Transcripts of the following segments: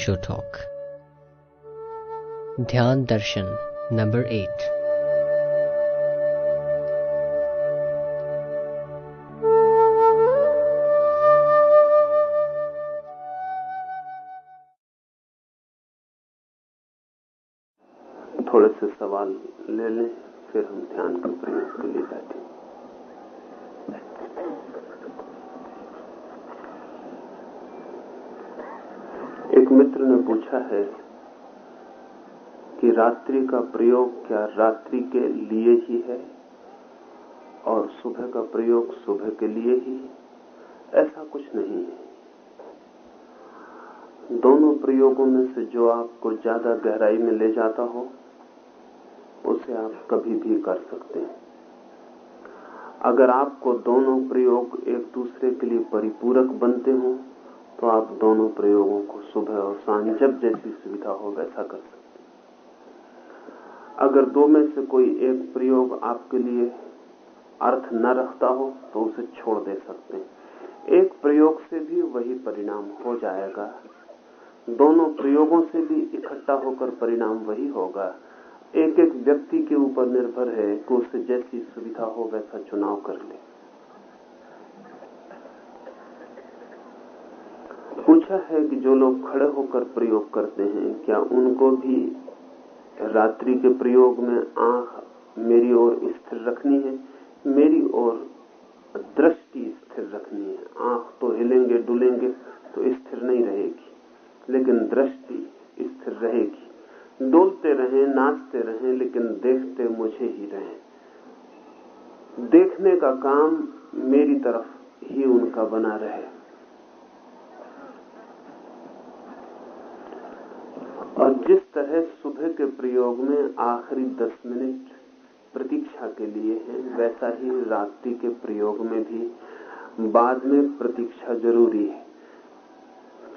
Osho talk ध्यान दर्शन number eight थोड़े से सवाल ले लें, फिर हम ध्यान के लिए। है कि रात्रि का प्रयोग क्या रात्रि के लिए ही है और सुबह का प्रयोग सुबह के लिए ही ऐसा कुछ नहीं है। दोनों प्रयोगों में से जो आपको ज़्यादा गहराई में ले जाता हो, उसे आप कभी भी कर सकते हैं। अगर आपको दोनों प्रयोग एक दूसरे के लिए परिपूरक बनते हो तो आप दोनों प्रयोगों को सुबह और साँझ जब जैसी सुविधा हो वैसा कर सकते अगर दो में से कोई एक प्रयोग आपके लिए अर्थ न रखता हो तो उसे छोड़ दे सकते हैं। एक प्रयोग से भी वही परिणाम हो जाएगा। दोनों प्रयोगों से भी इकट्ठा होकर परिणाम वही होगा। एक एक व्यक्ति के ऊपर निर्भर है कि उसे जैसी सुविधा हो, वैसा चुनाव कर ले। पूछा है कि जो लोग खड़े होकर प्रयोग करते हैं, क्या उनको भी रात्रि के प्रयोग में आँख मेरी ओर स्थिर रखनी है? मेरी ओर दृष्टि स्थिर रखनी है। आँख तो हिलेंगे, डुलेंगे तो स्थिर नहीं रहेगी, लेकिन दृष्टि स्थिर रहेगी। डोलते रहें, नाचते रहें, लेकिन देखते मुझे ही रहें। देखने का काम मेरी तरफ़ ही उनका बना रहे और जिस तरह सुबह के प्रयोग में आखिरी दस मिनट प्रतीक्षा के लिए है, वैसा ही रात्रि के प्रयोग में भी बाद में प्रतीक्षा ज़रूरी है।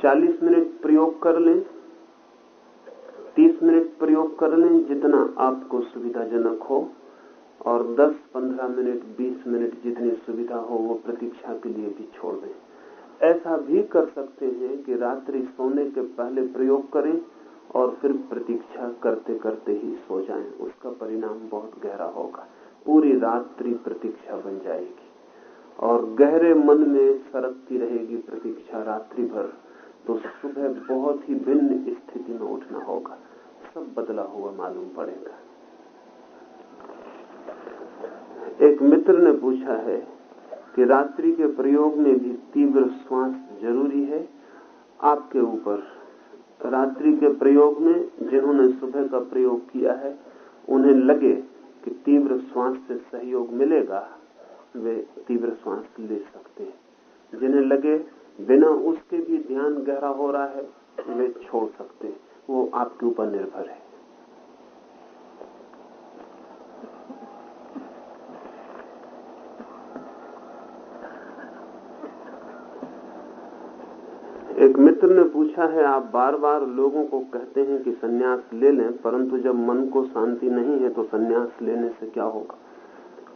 40 मिनट प्रयोग कर लें 30 मिनट प्रयोग कर लें, जितना आपको सुविधाजनक हो, और 10-15 मिनट 20 मिनट जितनी सुविधा हो, वो प्रतीक्षा के लिए भी छोड़ दें। ऐसा भी कर सकते हैं कि रात्रि सोने के पहले प्रयोग करें और फिर प्रतीक्षा करते करते ही सो जाएँ। उसका परिणाम बहुत गहरा होगा। पूरी रात्रि प्रतीक्षा बन जाएगी। और गहरे मन में सरकती रहेगी प्रतीक्षा रात्रि भर तो सुबह बहुत ही भिन्न स्थिति में उठना होगा। सब बदला हुआ मालूम पड़ेगा। एक मित्र ने पूछा है कि रात्रि के प्रयोग में भी तीव्र श्वास ज़रूरी है? आपके ऊपर रात्रि के प्रयोग में जिन्होंने सुबह का प्रयोग किया है, उन्हें लगे कि तीव्र श्वास से सहयोग मिलेगा, वे तीव्र श्वास ले सकते हैं। जिन्हें लगे बिना उसके भी ध्यान गहरा हो रहा है, वे छोड़ सकते हैं। वो आपके ऊपर निर्भर है। एक मित्र ने पूछा है, आप बार बार लोगों को कहते हैं कि सन्यास ले लें, परंतु जब मन को शांति नहीं है तो सन्यास लेने से क्या होगा?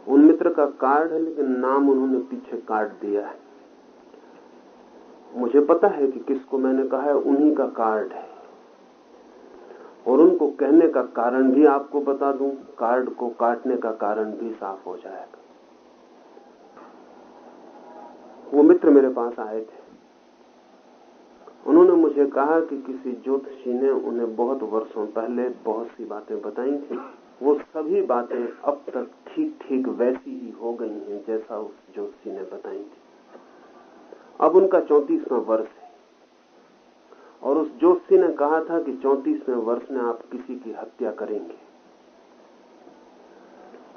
उन मित्र का कार्ड है, लेकिन नाम उन्होंने पीछे काट दिया है। मुझे पता है कि किसको मैंने कहा है, उन्हीं का कार्ड है। और उनको कहने का कारण भी आपको बता दूँ, कार्ड को काटने का कारण भी साफ़ हो जाएगा। वो मित्र मेरे पास आए थे। उन्होंने मुझे कहा कि किसी ज्योतिषी ने उन्हें बहुत वर्षों पहले बहुत सी बातें बताई थी। वो सभी बातें अब तक ठीक ठीक वैसी ही हो गई हैं जैसा उस ज्योतिषी ने बताई थी। अब उनका चौतीसवां वर्ष है। और उस ज्योतिषी ने कहा था कि चौतीसवें वर्ष में आप किसी की हत्या करेंगे।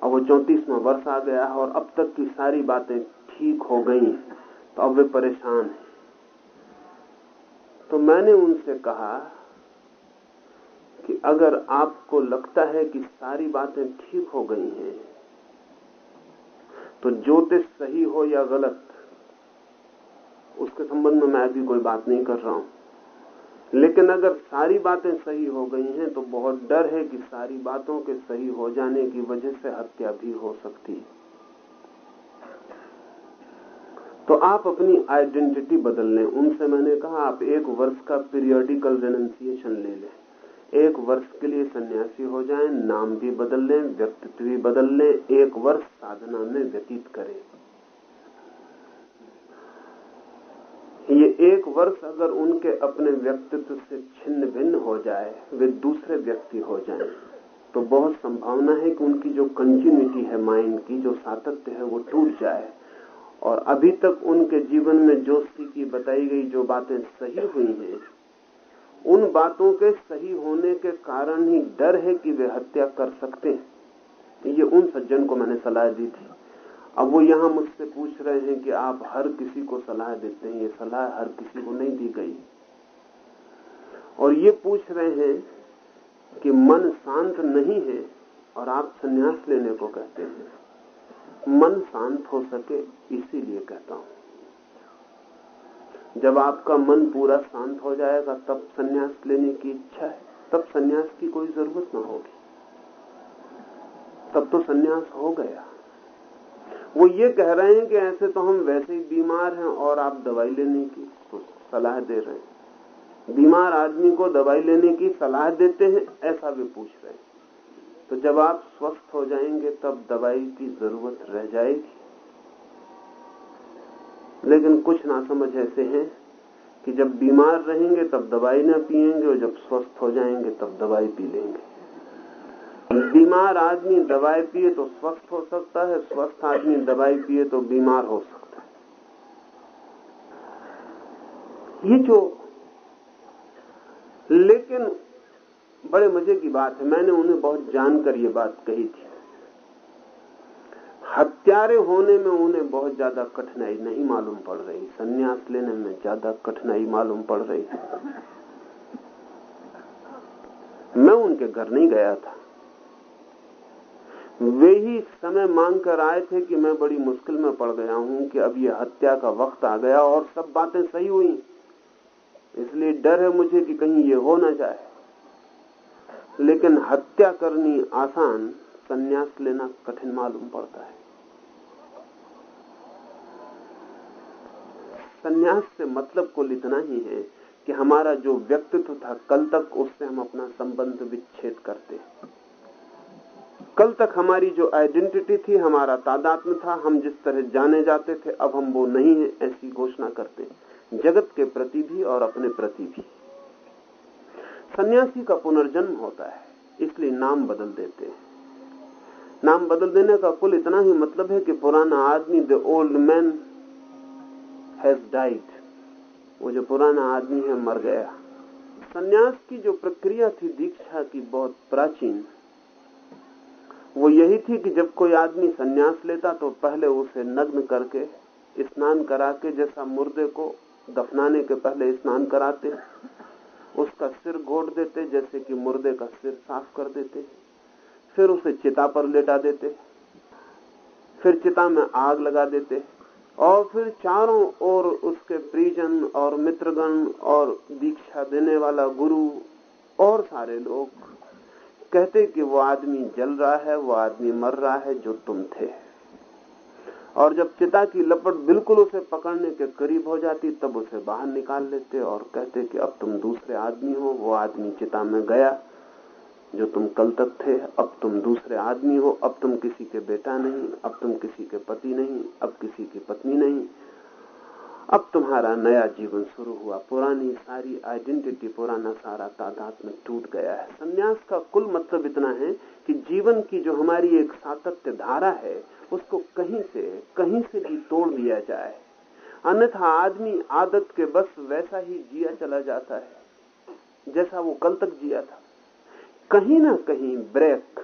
अब वो चौतीसवां वर्ष आ गया है और अब तक की सारी बातें ठीक हो गई तो अब वे परेशान हैं। तो मैंने उनसे कहा कि अगर आपको लगता है कि सारी बातें ठीक हो गई हैं तो ज्योतिष सही हो या गलत, उसके संबंध में मैं अभी कोई बात नहीं कर रहा हूँ। लेकिन अगर सारी बातें सही हो गई हैं तो बहुत डर है कि सारी बातों के सही हो जाने की वजह से हत्या भी हो सकती है। तो आप अपनी आइडेंटिटी बदल लें। उनसे मैंने कहा आप एक वर्ष का पीरियोडिकल रेनन्सिएशन ले लें। एक वर्ष के लिए सन्यासी हो जाएँ नाम भी बदल लें व्यक्तित्व भी बदल लें एक वर्ष साधना में व्यतीत करें। ये एक वर्ष अगर उनके अपने व्यक्तित्व से छिन्न भिन्न हो जाए वे दूसरे व्यक्ति हो जाएँ, तो बहुत संभावना है कि उनकी जो कंटिन्यूटी है माइंड की जो सातत्य है वो टूट जाए। और अभी तक उनके जीवन में जोशी की बताई गई जो बातें सही हुई हैं, उन बातों के सही होने के कारण ही डर है कि वे हत्या कर सकते हैं। ये उन सज्जन को मैंने सलाह दी थी। अब वो यहाँ मुझसे पूछ रहे हैं कि आप हर किसी को सलाह देते हैं, ये सलाह हर किसी को नहीं दी गई। और ये पूछ रहे हैं कि मन शांत नहीं है और आप संन्यास लेने को कहते हैं। मन शांत हो सके, इसीलिए कहता हूँ। जब आपका मन पूरा शांत हो जाएगा, तब सन्यास लेने की इच्छा है, तब सन्यास की कोई ज़रूरत ना होगी। तब तो संन्यास हो गया। वो ये कह रहे हैं कि ऐसे तो हम वैसे ही बीमार हैं और आप दवाई लेने की तो सलाह दे रहे हैं। बीमार आदमी को दवाई लेने की सलाह देते हैं, ऐसा भी पूछ रहे हैं। तो जब आप स्वस्थ हो जाएँगे, तब दवाई की ज़रूरत रह जाएगी। लेकिन कुछ ना समझ ऐसे हैं कि जब बीमार रहेंगे, तब दवाई ना पिएँगे और जब स्वस्थ हो जाएँगे, तब दवाई पी लेंगे। बीमार आदमी दवाई पिए तो स्वस्थ हो सकता है, स्वस्थ आदमी दवाई पिए तो बीमार हो सकता है। ये जो लेकिन बड़े मज़े की बात है। मैंने उन्हें बहुत जानकर ये बात कही थी। हत्यारे होने में उन्हें बहुत ज़्यादा कठिनाई नहीं मालूम पड़ रही। संन्यास लेने में ज़्यादा कठिनाई मालूम पड़ रही। मैं उनके घर नहीं गया था। वे ही समय मांग कर आए थे कि मैं बड़ी मुश्किल में पड़ गया हूँ कि अब ये हत्या का वक्त आ गया और सब बातें सही हुई। इसलिए डर है मुझे कि कहीं ये हो ना जाए। लेकिन हत्या करनी आसान संन्यास लेना कठिन मालूम पड़ता है। संन्यास से मतलब कुल इतना ही है कि हमारा जो व्यक्तित्व था, कल तक उससे हम अपना संबंध विच्छेद करते कल तक हमारी जो आइडेंटिटी थी, हमारा तादात्म था, हम जिस तरह जाने जाते थे, अब हम वो नहीं है, ऐसी घोषणा करते जगत के प्रति भी और अपने प्रति भी। सन्यासी का पुनर्जन्म होता है, इसलिए नाम बदल देते हैं। नाम बदल देने का कुल इतना ही मतलब है कि पुराना आदमी the old man has died वो जो पुराना आदमी है, मर गया। सन्यास की जो प्रक्रिया थी, दीक्षा की, बहुत प्राचीन। वो यही थी कि जब कोई आदमी सन्यास लेता तो पहले उसे नग्न करके, स्नान करा के, जैसा मुर्दे को दफनाने के पहले स्नान कराते। उसका सिर घोट देते, जैसे कि मुर्दे का सिर साफ़ कर देते फिर उसे चिता पर लेटा देते फिर चिता में आग लगा देते और फिर चारों ओर उसके परिजन और मित्रगण और दीक्षा देने वाला गुरु और सारे लोग कहते कि वो आदमी जल रहा है, वो आदमी मर रहा है, जो तुम थे। और जब चिता की लपट बिल्कुल उसे पकड़ने के करीब हो जाती, तब उसे बाहर निकाल लेते और कहते कि अब तुम दूसरे आदमी हो, वो आदमी चिता में गया, जो तुम कल तक थे, अब तुम दूसरे आदमी हो, अब तुम किसी के बेटा नहीं, अब तुम किसी के पति नहीं, अब किसी की पत्नी नहीं। अब तुम्हारा नया जीवन शुरू हुआ, पुरानी सारी आइडेंटिटी पुराना सारा तादाद में टूट गया है। संन्यास का कुल मतलब इतना है कि जीवन की जो हमारी एक सातत्य धारा है उसको कहीं से कहीं से भी तोड़ दिया जाए। अन्यथा आदमी आदत के बस वैसा ही जिया चला जाता है, जैसा वो कल तक जिया था। कहीं ना कहीं ब्रेक,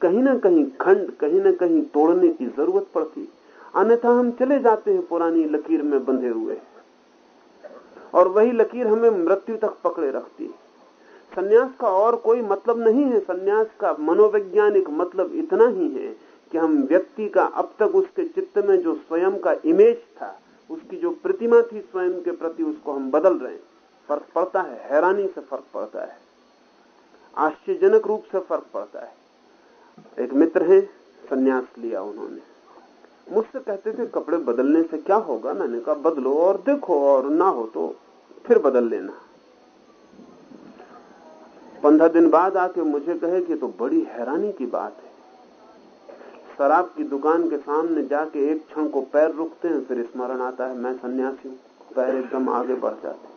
कहीं ना कहीं खंड, कहीं ना कहीं तोड़ने की ज़रूरत पड़ती। अन्यथा हम चले जाते हैं पुरानी लकीर में बंधे हुए। और वही लकीर हमें मृत्यु तक पकड़े रखती है। सन्यास का और कोई मतलब नहीं है। सन्यास का मनोवैज्ञानिक मतलब इतना ही है कि हम व्यक्ति का अब तक उसके चित्त में जो स्वयं का इमेज था, उसकी जो प्रतिमा थी स्वयं के प्रति उसको हम बदल रहे हैं। फ़र्क पड़ता है, हैरानी से फ़र्क पड़ता है। आश्चर्यजनक रूप से फ़र्क पड़ता है। एक मित्र है, संन्यास लिया उन्होंने। मुझसे कहते थे, कपड़े बदलने से क्या होगा? मैंने कहा, बदलो और देखो और ना हो तो फिर बदल लेना। पंद्रह दिन बाद आके मुझे कहे कि तो बड़ी हैरानी की बात है। शराब की दुकान के सामने जाके एक क्षण को पैर रुकते हैं, फिर स्मरण आता है, मैं सन्यासी हूँ। पैर एकदम आगे बढ़ जाते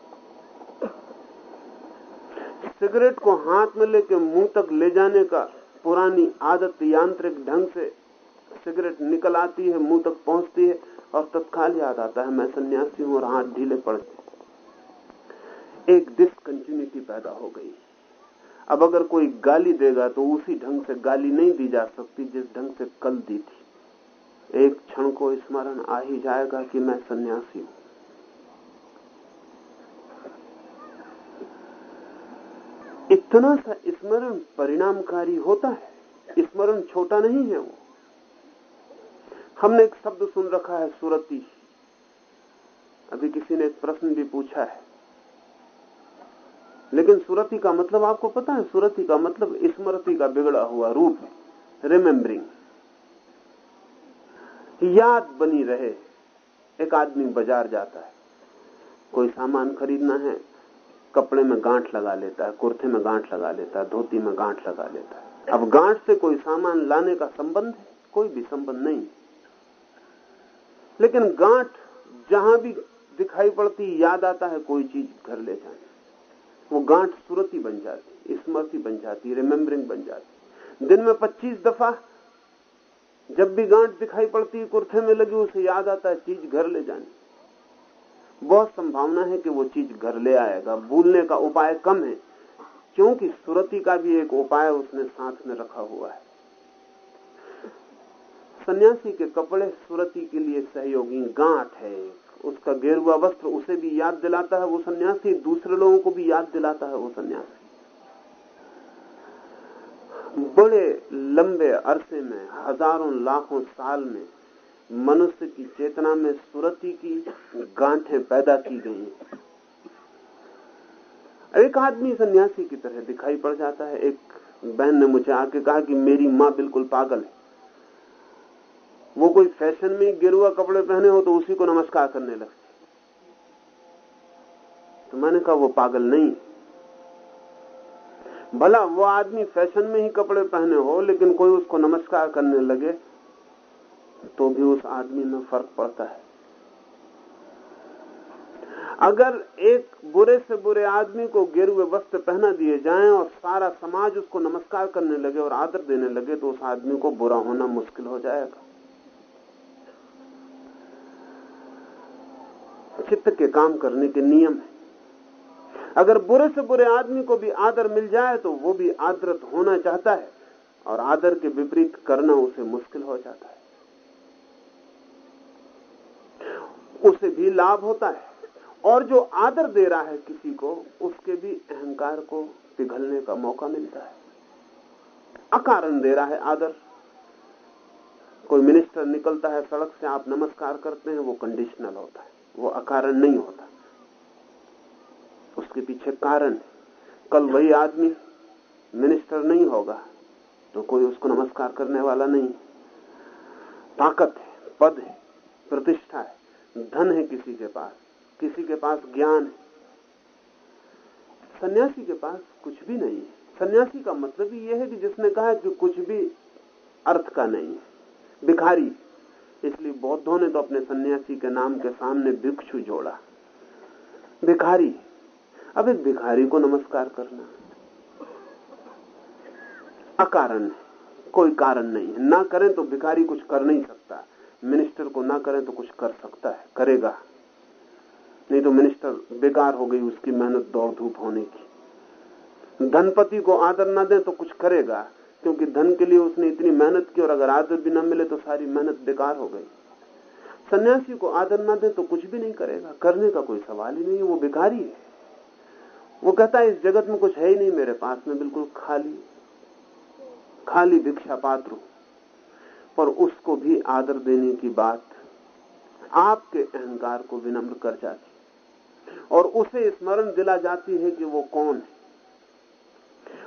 सिगरेट को हाथ में लेके मुँह तक ले जाने का पुरानी आदत यांत्रिक ढंग से सिगरेट निकल आती है, मुँह तक पहुँचती है और तत्काल याद आता है, मैं सन्यासी हूँ और हाथ ढीले पड़ते एक डिसकंटिन्यूटी पैदा हो गई। अब अगर कोई गाली देगा तो उसी ढंग से गाली नहीं दी जा सकती जिस ढंग से कल दी थी। एक क्षण को स्मरण आ ही जाएगा कि मैं सन्यासी हूँ। इतना सा स्मरण परिणामकारी होता है। स्मरण छोटा नहीं है वो। हमने एक शब्द सुन रखा है, सुरती। अभी किसी ने एक प्रश्न भी पूछा है। लेकिन सुरती का मतलब आपको पता है, सुरती का मतलब स्मृति का बिगड़ा हुआ रूप रिमेम्बरिंग याद बनी रहे, एक आदमी बाज़ार जाता है, कोई सामान खरीदना है, कपड़े में गांठ लगा लेता है, कुर्ते में गांठ लगा लेता है, धोती में गांठ लगा लेता है। अब गांठ से कोई सामान लाने का संबंध है? कोई भी संबंध नहीं। लेकिन गांठ जहाँ भी दिखाई पड़ती, याद आता है, कोई चीज़ घर ले जाने। वो गांठ सुरती बन जाती स्मृति बन जाती रिमेम्बरिंग बन जाती। दिन में 25 दफ़ा जब भी गांठ दिखाई पड़ती है कुर्थे में लगी, उसे याद आता है, चीज़ घर ले जानी। बहुत संभावना है कि वो चीज़ घर ले आएगा। भूलने का उपाय कम है, क्योंकि सुरती का भी एक उपाय उसने साथ में रखा हुआ है। सन्यासी के कपड़े सुरती के लिए सहयोगी गांठ है। उसका गेरुआ वस्त्र उसे भी याद दिलाता है, वो सन्यासी, दूसरे लोगों को भी याद दिलाता है वो सन्यासी। बड़े लंबे अरसे में, हज़ारों लाखों साल में, मनुष्य की चेतना में सुरती की गांठें पैदा की गई एक आदमी सन्यासी की तरह दिखाई पड़ जाता है। एक बहन ने मुझे आके कहा कि मेरी माँ बिल्कुल पागल है। वो कोई फ़ैशन में गिरुआ कपड़े पहने हो तो उसी को नमस्कार करने लगती तो मैंने कहा, वो पागल नहीं। भला वो आदमी फ़ैशन में ही कपड़े पहने हो, लेकिन कोई उसको नमस्कार करने लगे तो भी उस आदमी में फ़र्क पड़ता है। अगर एक बुरे से बुरे आदमी को गेरुए वस्त्र पहना दिए जाएँ और सारा समाज उसको नमस्कार करने लगे और आदर देने लगे तो उस आदमी को बुरा होना मुश्किल हो जाएगा। चित्त के काम करने के नियम है। अगर बुरे से बुरे आदमी को भी आदर मिल जाए तो वो भी आदरत होना चाहता है और आदर के विपरीत करना उसे मुश्किल हो जाता है। उसे भी लाभ होता है और जो आदर दे रहा है किसी को, उसके भी अहंकार को पिघलने का मौका मिलता है। अकारण दे रहा है आदर। कोई मिनिस्टर निकलता है सड़क से, आप नमस्कार करते हैं, वो कंडीशनल होता है। वो अकारण नहीं होता। उसके पीछे कारण है। कल वही आदमी मिनिस्टर नहीं होगा तो कोई उसको नमस्कार करने वाला नहीं ताकत है, पद है, प्रतिष्ठा है, धन है किसी के पास, किसी के पास ज्ञान है। सन्यासी के पास कुछ भी नहीं है। सन्यासी का मतलब ही यह है कि जिसने कहा कि कुछ भी अर्थ का नहीं है, भिखारी इसलिए बौद्धों ने तो अपने सन्यासी के नाम के सामने भिक्षु जोड़ा। भिखारी। अब एक भिखारी को नमस्कार करना। अकारण कोई कारण नहीं है। ना करें तो भिखारी कुछ कर नहीं सकता। मिनिस्टर को ना करें तो कुछ कर सकता है। करेगा। नहीं तो मिनिस्टर बेकार हो गई उसकी मेहनत दौड़ धूप होने की। धनपति को आदर ना दें तो कुछ करेगा। क्योंकि धन के लिए उसने इतनी मेहनत की और अगर आदर भी न मिले तो सारी मेहनत बेकार हो गई। सन्यासी को आदर ना दे तो कुछ भी नहीं करेगा। करने का कोई सवाल ही नहीं है, वो भिखारी है। वो कहता है, इस जगत में कुछ है ही नहीं मेरे पास, में बिल्कुल खाली खाली भिक्षा पात्र पर उसको भी आदर देने की बात आपके अहंकार को विनम्र कर जाती और उसे स्मरण दिला जाती है कि वो कौन है।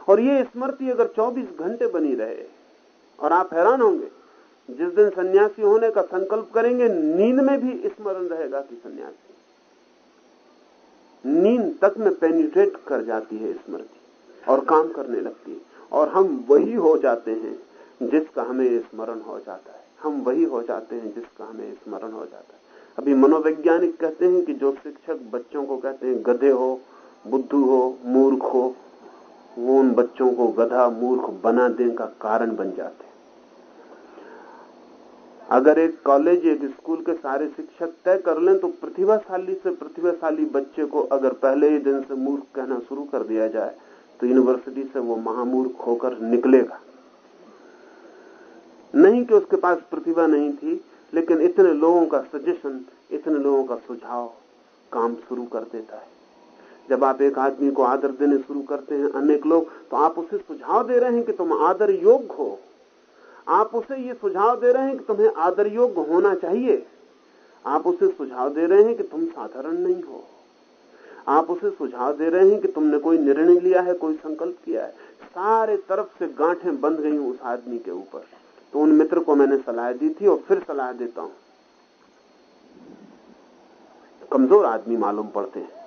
और ये स्मृति अगर 24 घंटे बनी रहे, और आप हैरान होंगे, जिस दिन सन्यासी होने का संकल्प करेंगे, नींद में भी स्मरण रहेगा कि सन्यासी। नींद तक में पेनिट्रेट कर जाती है स्मृति, और काम करने लगती है। और हम वही हो जाते हैं जिसका हमें स्मरण हो जाता है। हम वही हो जाते हैं जिसका हमें स्मरण हो जाता है। अभी मनोवैज्ञानिक कहते हैं कि जो शिक्षक बच्चों को कहते हैं, गधे हो, बुद्धू हो, मूर्ख हो वो उन बच्चों को गधा मूर्ख बना देने का कारण बन जाते हैं। अगर एक कॉलेज एक स्कूल के सारे शिक्षक तय कर लें तो प्रतिभाशाली से प्रतिभाशाली बच्चे को अगर पहले ही दिन से मूर्ख कहना शुरू कर दिया जाए तो यूनिवर्सिटी से वो महामूर्ख होकर निकलेगा। नहीं कि उसके पास प्रतिभा नहीं थी, लेकिन इतने लोगों का सजेशन इतने लोगों का सुझाव काम शुरू कर देता है। जब आप एक आदमी को आदर देने शुरू करते हैं अनेक लोग तो आप उसे सुझाव दे रहे हैं कि तुम आदर योग्य हो। आप उसे ये सुझाव दे रहे हैं कि तुम्हें आदर योग्य होना चाहिए। आप उसे सुझाव दे रहे हैं कि तुम साधारण नहीं हो। आप उसे सुझाव दे रहे हैं कि तुमने कोई निर्णय लिया है, कोई संकल्प किया है। सारे तरफ़ से गांठें बंध गई उस आदमी के ऊपर। तो उन मित्र को मैंने सलाह दी थी और फिर सलाह देता हूँ। कमज़ोर आदमी मालूम पड़ते हैं।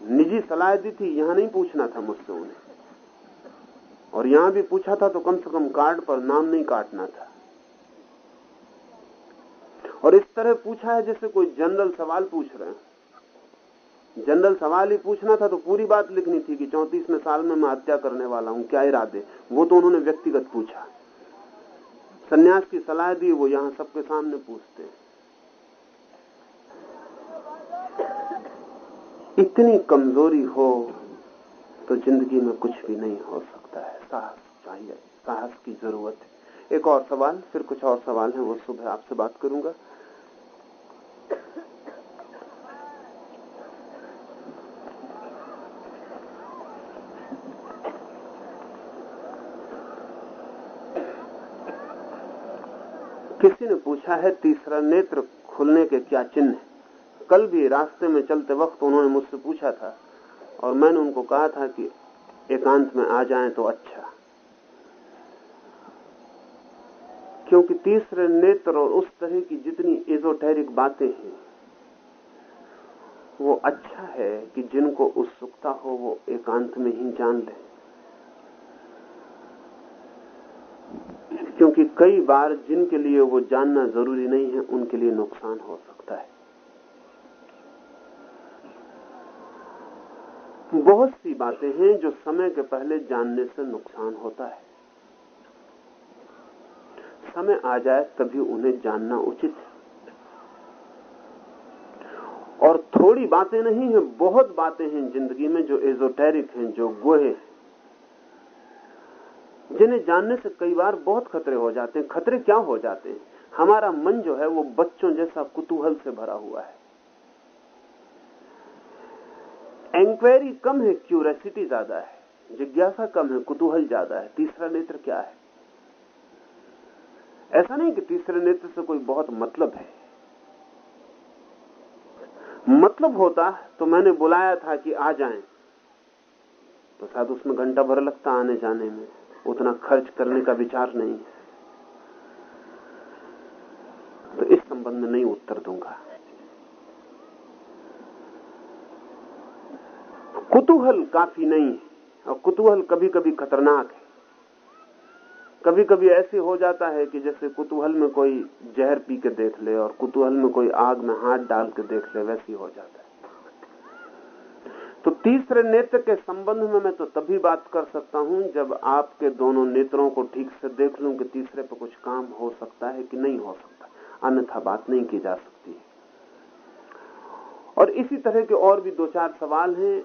निजी सलाह दी थी, यहाँ नहीं पूछना था मुझसे उन्हें। और यहाँ भी पूछा था तो कम से कम कार्ड पर नाम नहीं काटना था। और इस तरह पूछा है जैसे कोई जनरल सवाल पूछ रहे हैं। जनरल सवाल ही पूछना था तो पूरी बात लिखनी थी कि चौतीसवें साल में मैं हत्या करने वाला हूँ, क्या इरादे? वो तो उन्होंने व्यक्तिगत पूछा। सन्यास की सलाह दी, वो यहाँ सबके सामने पूछते। हैं इतनी कमज़ोरी हो तो ज़िंदगी में कुछ भी नहीं हो सकता है। साहस चाहिए, साहस की ज़रूरत है। एक और सवाल, फिर कुछ और सवाल है, वो सुबह आपसे बात करूँगा। किसी ने पूछा है, तीसरा नेत्र खुलने के क्या चिन्ह है? कल भी रास्ते में चलते वक्त उन्होंने मुझसे पूछा था और मैंने उनको कहा था कि एकांत में आ जाएँ तो अच्छा। क्योंकि तीसरे नेत्र और उस तरह की जितनी एजोटेरिक बातें हैं, वो अच्छा है कि जिनको उत्सुकता हो वो एकांत में ही जान लें। क्योंकि कई बार जिनके लिए वो जानना ज़रूरी नहीं है, उनके लिए नुकसान हो सकता है बहुत सी बातें हैं जो समय के पहले जानने से नुकसान होता है। समय आ जाए तभी उन्हें जानना उचित है। और थोड़ी बातें नहीं है, बहुत बातें हैं ज़िंदगी में जो एजोटेरिक हैं, जो गोहे हैं। जिन्हें जानने से कई बार बहुत खतरे हो जाते हैं। खतरे क्या हो जाते हैं? हमारा मन जो है वो बच्चों जैसा कुतूहल से भरा हुआ है। इंक्वायरी कम है क्यूरियोसिटी ज़्यादा है, जिज्ञासा कम है, कुतूहल ज़्यादा है। तीसरा नेत्र क्या है? ऐसा नहीं कि तीसरे नेत्र से कोई बहुत मतलब है। मतलब होता तो मैंने बुलाया था कि आ जाएँ। तो शायद उसमें घंटा भर लगता आने जाने में। उतना खर्च करने का विचार नहीं है। तो इस संबंध में नहीं उत्तर दूँगा। कुतूहल काफ़ी नहीं है, और कुतूहल कभी कभी खतरनाक है। कभी कभी ऐसे हो जाता है कि जैसे कुतूहल में कोई जहर पी के देख ले और कुतूहल में कोई आग में हाथ डाल के देख ले, वैसी हो जाता है। तो तीसरे नेत्र के संबंध में मैं तो तभी बात कर सकता हूँ जब आपके दोनों नेत्रों को ठीक से देख लूँ कि तीसरे पे कुछ काम हो सकता है कि नहीं हो सकता। अन्यथा बात नहीं की जा सकती और इसी तरह के और भी दो चार सवाल हैं।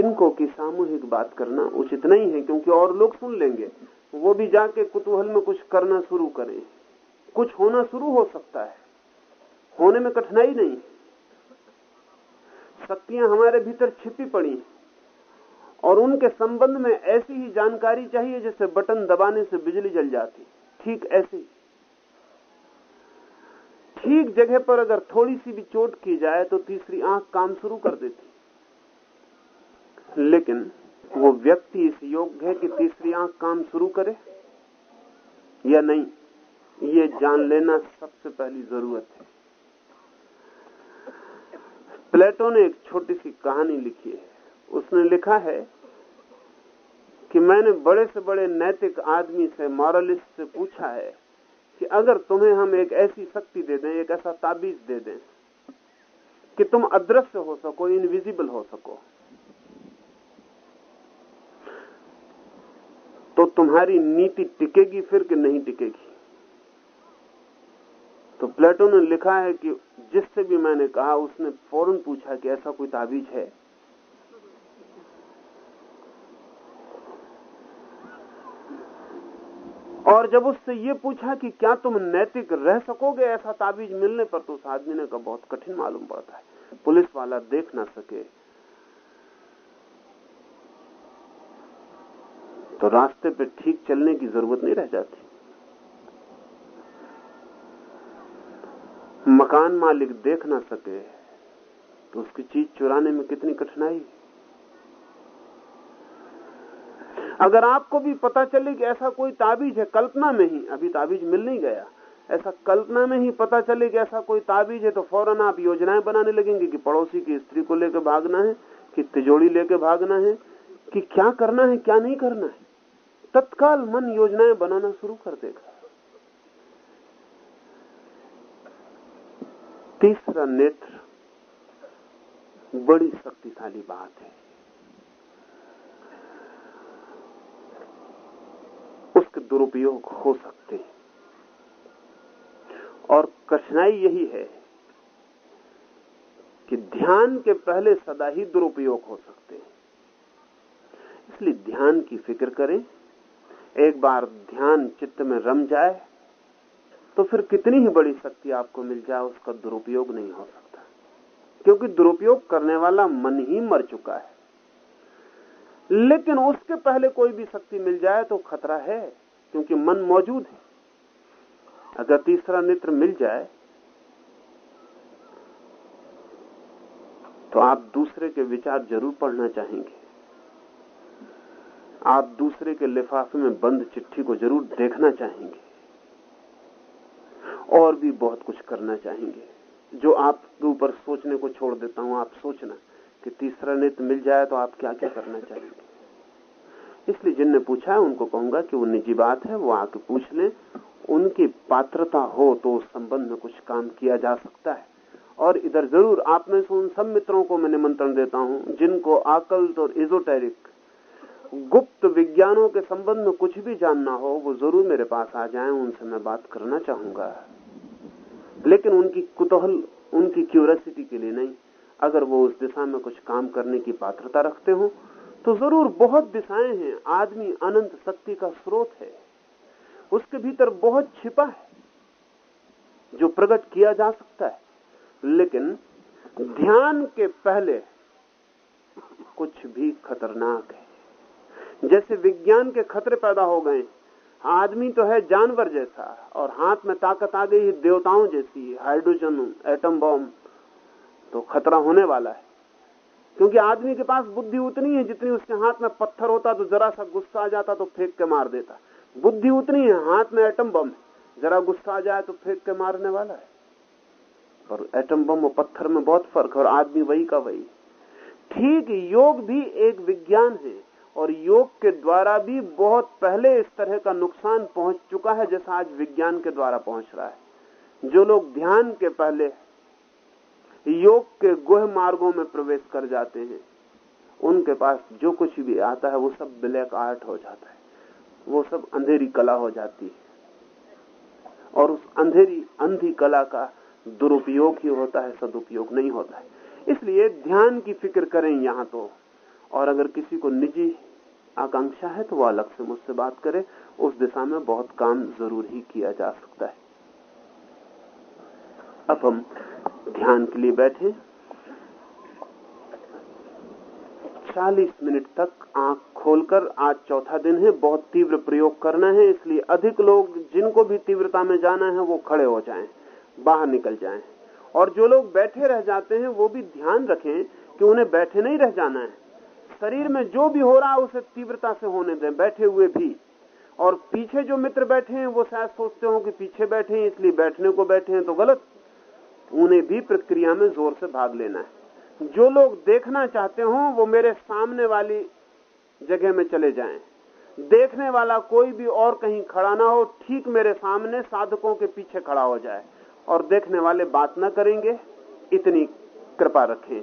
जिनको की सामूहिक बात करना उचित नहीं है, क्योंकि और लोग सुन लेंगे। वो भी जाके कुतूहल में कुछ करना शुरू करें। कुछ होना शुरू हो सकता है। होने में कठिनाई नहीं। शक्तियाँ हमारे भीतर छिपी पड़ी और उनके संबंध में ऐसी ही जानकारी चाहिए जैसे बटन दबाने से बिजली जल जाती। ठीक ऐसे ठीक जगह पर अगर थोड़ी सी भी चोट की जाए तो तीसरी आँख काम शुरू कर देती। लेकिन वो व्यक्ति इस योग्य है कि तीसरी आँख काम शुरू करे? या नहीं? ये जान लेना सबसे पहली ज़रूरत है। प्लेटो ने एक छोटी सी कहानी लिखी है। उसने लिखा है कि मैंने बड़े से बड़े नैतिक आदमी से मॉरलिस्ट से पूछा है कि अगर तुम्हें हम एक ऐसी शक्ति दे दें, एक ऐसा ताबीज दे दें कि तुम अदृश्य हो सको इनविजिबल हो सको तो तुम्हारी नीति टिकेगी फिर कि नहीं टिकेगी? तो प्लेटो ने लिखा है कि जिससे भी मैंने कहा, उसने फ़ौरन पूछा कि ऐसा कोई ताबीज है? और जब उससे ये पूछा कि क्या तुम नैतिक रह सकोगे ऐसा ताबीज मिलने पर तो उस आदमी ने कहा, बहुत कठिन मालूम पड़ता है। पुलिस वाला देख ना सके। रास्ते पे ठीक चलने की ज़रूरत नहीं रह जाती। मकान मालिक देख ना सके तो उसकी चीज़ चुराने में कितनी कठिनाई अगर आपको भी पता चले कि ऐसा कोई ताबीज है, कल्पना में ही, अभी ताबीज मिल नहीं गया। ऐसा कल्पना में ही पता चले कि ऐसा कोई ताबीज है तो फ़ौरन आप योजनाएँ बनाने लगेंगे कि पड़ोसी की स्त्री को लेकर भागना है, कि तिजोड़ी लेकर भागना है, कि क्या करना है, क्या नहीं करना है। तत्काल मन योजनाएँ बनाना शुरू कर देगा। तीसरा नेत्र, बड़ी शक्तिशाली बात है। उसके दुरुपयोग हो सकते हैं। और कठिनाई यही है कि ध्यान के पहले सदा ही दुरुपयोग हो सकते हैं। इसलिए ध्यान की फ़िक्र करें। एक बार ध्यान चित्त में रम जाए तो फिर कितनी ही बड़ी शक्ति आपको मिल जाए, उसका दुरुपयोग नहीं हो सकता। क्योंकि दुरुपयोग करने वाला मन ही मर चुका है। लेकिन उसके पहले कोई भी शक्ति मिल जाए तो खतरा है, क्योंकि मन मौजूद है। अगर तीसरा नेत्र मिल जाए तो आप दूसरे के विचार ज़रूर पढ़ना चाहेंगे। आप दूसरे के लिफाफे में बंद चिट्ठी को ज़रूर देखना चाहेंगे। और भी बहुत कुछ करना चाहेंगे। जो आपके ऊपर सोचने को छोड़ देता हूँ, आप सोचना कि तीसरा नेत्र मिल जाए तो आप क्या क्या करना चाहेंगे। इसलिए जिनने पूछा है, उनको कहूँगा कि वो निजी बात है, वो आके पूछ लें। उनकी पात्रता हो तो उस संबंध में कुछ काम किया जा सकता है। और इधर ज़रूर, आप में से उन सब मित्रों को मैं निमंत्रण देता हूँ, जिनको आकल्त और इजोटेरिक गुप्त विज्ञानों के संबंध में कुछ भी जानना हो, वो ज़रूर मेरे पास आ जाएँ, उनसे मैं बात करना चाहूँगा। लेकिन उनकी कुतूहल, उनकी क्यूरियोसिटी के लिए नहीं। अगर वो उस दिशा में कुछ काम करने की पात्रता रखते हो तो ज़रूर बहुत दिशाएँ हैं। आदमी अनंत शक्ति का स्रोत है। उसके भीतर बहुत छिपा है, जो प्रकट किया जा सकता है। लेकिन ध्यान के पहले कुछ भी खतरनाक है। जैसे विज्ञान के खतरे पैदा हो गए। आदमी तो है जानवर जैसा, और हाथ में ताकत आ गई है देवताओं जैसी, हाइड्रोजन, एटम बॉम्ब तो खतरा होने वाला है। क्योंकि आदमी के पास बुद्धि उतनी है जितनी उसके हाथ में पत्थर होता तो जरा सा गुस्सा आ जाता तो फेंक के मार देता। बुद्धि उतनी है, हाथ में एटम बम जरा गुस्सा आ जाए तो फेंक के मारने वाला है। पर एटम बम और पत्थर में बहुत फ़र्क है, और आदमी वही का वही। ठीक, योग भी एक विज्ञान है और योग के द्वारा भी बहुत पहले इस तरह का नुकसान पहुँच चुका है, जैसा आज विज्ञान के द्वारा पहुँच रहा है। जो लोग ध्यान के पहले योग के गुह मार्गों में प्रवेश कर जाते हैं, उनके पास जो कुछ भी आता है, वो सब ब्लैक आर्ट हो जाता है। वो सब अंधेरी कला हो जाती है। और उस अंधेरी, अंधी कला का दुरुपयोग ही होता है, सदुपयोग नहीं होता है। इसलिए ध्यान की फ़िक्र करें यहाँ तो। और अगर किसी को निजी आकांक्षा है तो वो अलग से मुझसे बात करे। उस दिशा में बहुत काम ज़रूर ही किया जा सकता है। अब हम ध्यान के लिए बैठे। 40 मिनट तक आँख खोलकर आज चौथा दिन है बहुत तीव्र प्रयोग करना है इसलिए अधिक लोग जिनको भी तीव्रता में जाना है वो खड़े हो जाएँ, बाहर निकल जाएँ। और जो लोग बैठे रह जाते हैं वो भी ध्यान रखें कि उन्हें बैठे नहीं रह जाना है। शरीर में जो भी हो रहा है, उसे तीव्रता से होने दें। बैठे हुए भी। और पीछे जो मित्र बैठे हैं, वो शायद सोचते हो कि पीछे बैठे हैं, इसलिए बैठने को बैठे हैं तो गलत। उन्हें भी प्रक्रिया में ज़ोर से भाग लेना है। जो लोग देखना चाहते हो, वो मेरे सामने वाली जगह में चले जाएँ। देखने वाला कोई भी और कहीं खड़ा ना हो, ठीक मेरे सामने साधकों के पीछे खड़ा हो जाए। और देखने वाले बात ना करेंगे, इतनी कृपा रखें।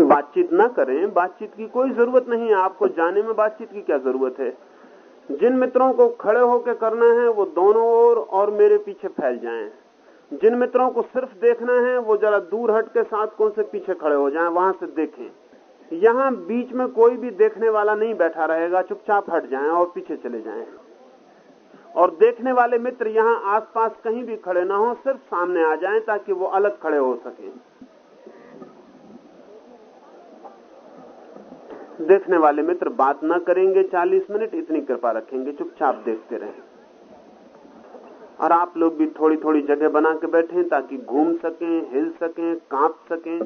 बातचीत ना करें बातचीत की कोई ज़रूरत नहीं है। आपको जाने में बातचीत की क्या ज़रूरत है? जिन मित्रों को खड़े होकर करना है वो दोनों ओर और, और मेरे पीछे फैल जाएँ। जिन मित्रों को सिर्फ़ देखना है वो जरा दूर हट के साथ कौन से पीछे खड़े हो जाएँ वहाँ से देखें। यहाँ बीच में कोई भी देखने वाला नहीं बैठा रहेगा चुपचाप हट जाएँ और पीछे चले जाएँ। और देखने वाले मित्र यहाँ आसपास कहीं भी खड़े ना हो सिर्फ़ सामने आ जाएँ ताकि वो अलग खड़े हो सके। देखने वाले मित्र बात ना करेंगे 40 मिनट इतनी कृपा रखेंगे, चुपचाप देखते रहें। और आप लोग भी थोड़ी थोड़ी जगह बना के बैठे ताकि घूम सकें, हिल सकें, काँप सकें,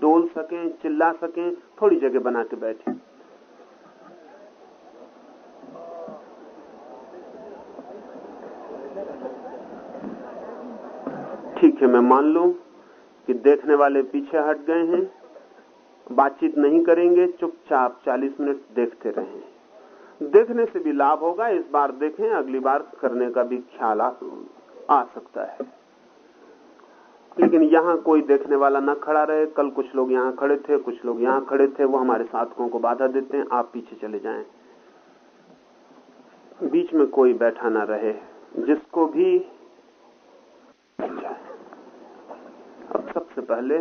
डोल सकें, चिल्ला सकें, थोड़ी जगह बना के बैठे। ठीक है, मैं मान लू कि देखने वाले पीछे हट गए हैं। बातचीत नहीं करेंगे चुपचाप 40 मिनट देखते रहें। देखने से भी लाभ होगा इस बार देखें अगली बार करने का भी ख्याल आ, सकता है। लेकिन यहाँ कोई देखने वाला न खड़ा रहे कल कुछ लोग यहाँ खड़े थे कुछ लोग यहाँ खड़े थे वो हमारे साथकों को बाधा देते हैं आप पीछे चले जाएँ। बीच में कोई बैठा ना रहे जिसको भी अब सबसे पहले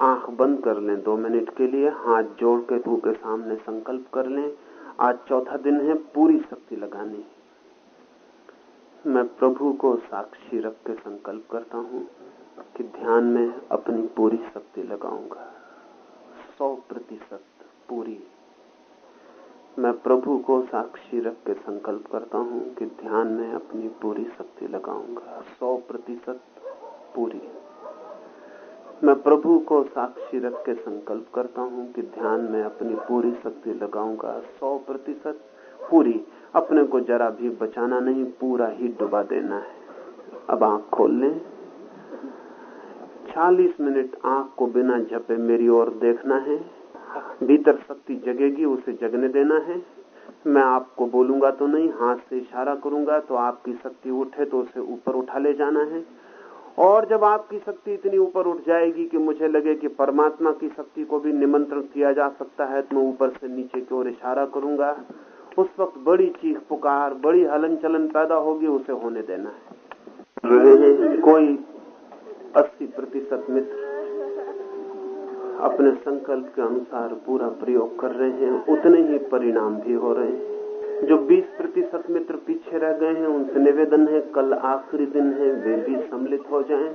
आँख बंद कर लें दो मिनट के लिए, हाथ जोड़ के प्रभु के सामने संकल्प कर लें। आज चौथा दिन है, पूरी शक्ति लगानी। मैं प्रभु को साक्षी रख के संकल्प करता हूँ कि ध्यान में अपनी पूरी शक्ति लगाऊँगा। सौ प्रतिशत पूरी। मैं प्रभु को साक्षी रख के संकल्प करता हूँ कि ध्यान में अपनी पूरी शक्ति लगाऊँगा। सौ प्रतिशत पूरी। मैं प्रभु को साक्षी रख के संकल्प करता हूँ कि ध्यान में अपनी पूरी शक्ति लगाऊँगा। सौ प्रतिशत पूरी। अपने को जरा भी बचाना नहीं, पूरा ही डुबा देना है। अब आँख खोल लें। चालीस मिनट आँख को बिना झपे मेरी ओर देखना है। भीतर शक्ति जगेगी, उसे जगने देना है। मैं आपको बोलूँगा तो नहीं, हाथ से इशारा करूँगा तो आपकी शक्ति उठे तो उसे ऊपर उठा ले जाना है। और जब आपकी शक्ति इतनी ऊपर उठ जाएगी कि मुझे लगे कि परमात्मा की शक्ति को भी निमंत्रण किया जा सकता है तो मैं ऊपर से नीचे की ओर इशारा करूँगा। उस वक्त बड़ी चीख, पुकार, बड़ी हलन चलन पैदा होगी, उसे होने देना है। कोई अस्सी प्रतिशत मित्र अपने संकल्प के अनुसार पूरा प्रयोग कर रहे हैं, उतने ही परिणाम भी हो रहे हैं। जो 20 प्रतिशत मित्र पीछे रह गए हैं, उनसे निवेदन है, कल आखिरी दिन है, वे भी सम्मिलित हो जाएँ।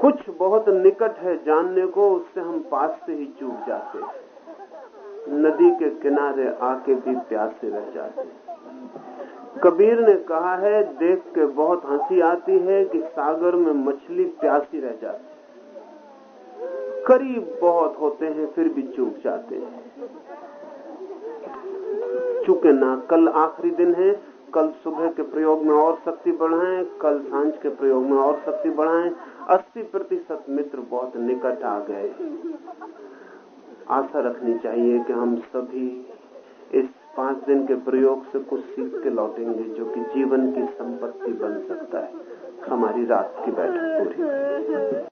कुछ बहुत निकट है जानने को, उससे हम पास से ही चूक जाते नदी के किनारे आके भी प्यासे रह जाते कबीर ने कहा है, देख के बहुत हँसी आती है कि सागर में मछली प्यासी रह जाती करीब बहुत होते हैं, फिर भी चूक जाते हैं। चूके ना कल आखिरी दिन है, कल सुबह के प्रयोग में और शक्ति बढ़ाएँ, कल साँझ के प्रयोग में और शक्ति बढ़ाएँ। 80 प्रतिशत मित्र बहुत निकट आ गए। आशा रखनी चाहिए कि हम सभी इस पाँच दिन के प्रयोग से कुछ सीख के लौटेंगे, जो कि जीवन की संपत्ति बन सकता है। हमारी रात की बैठक पूरी।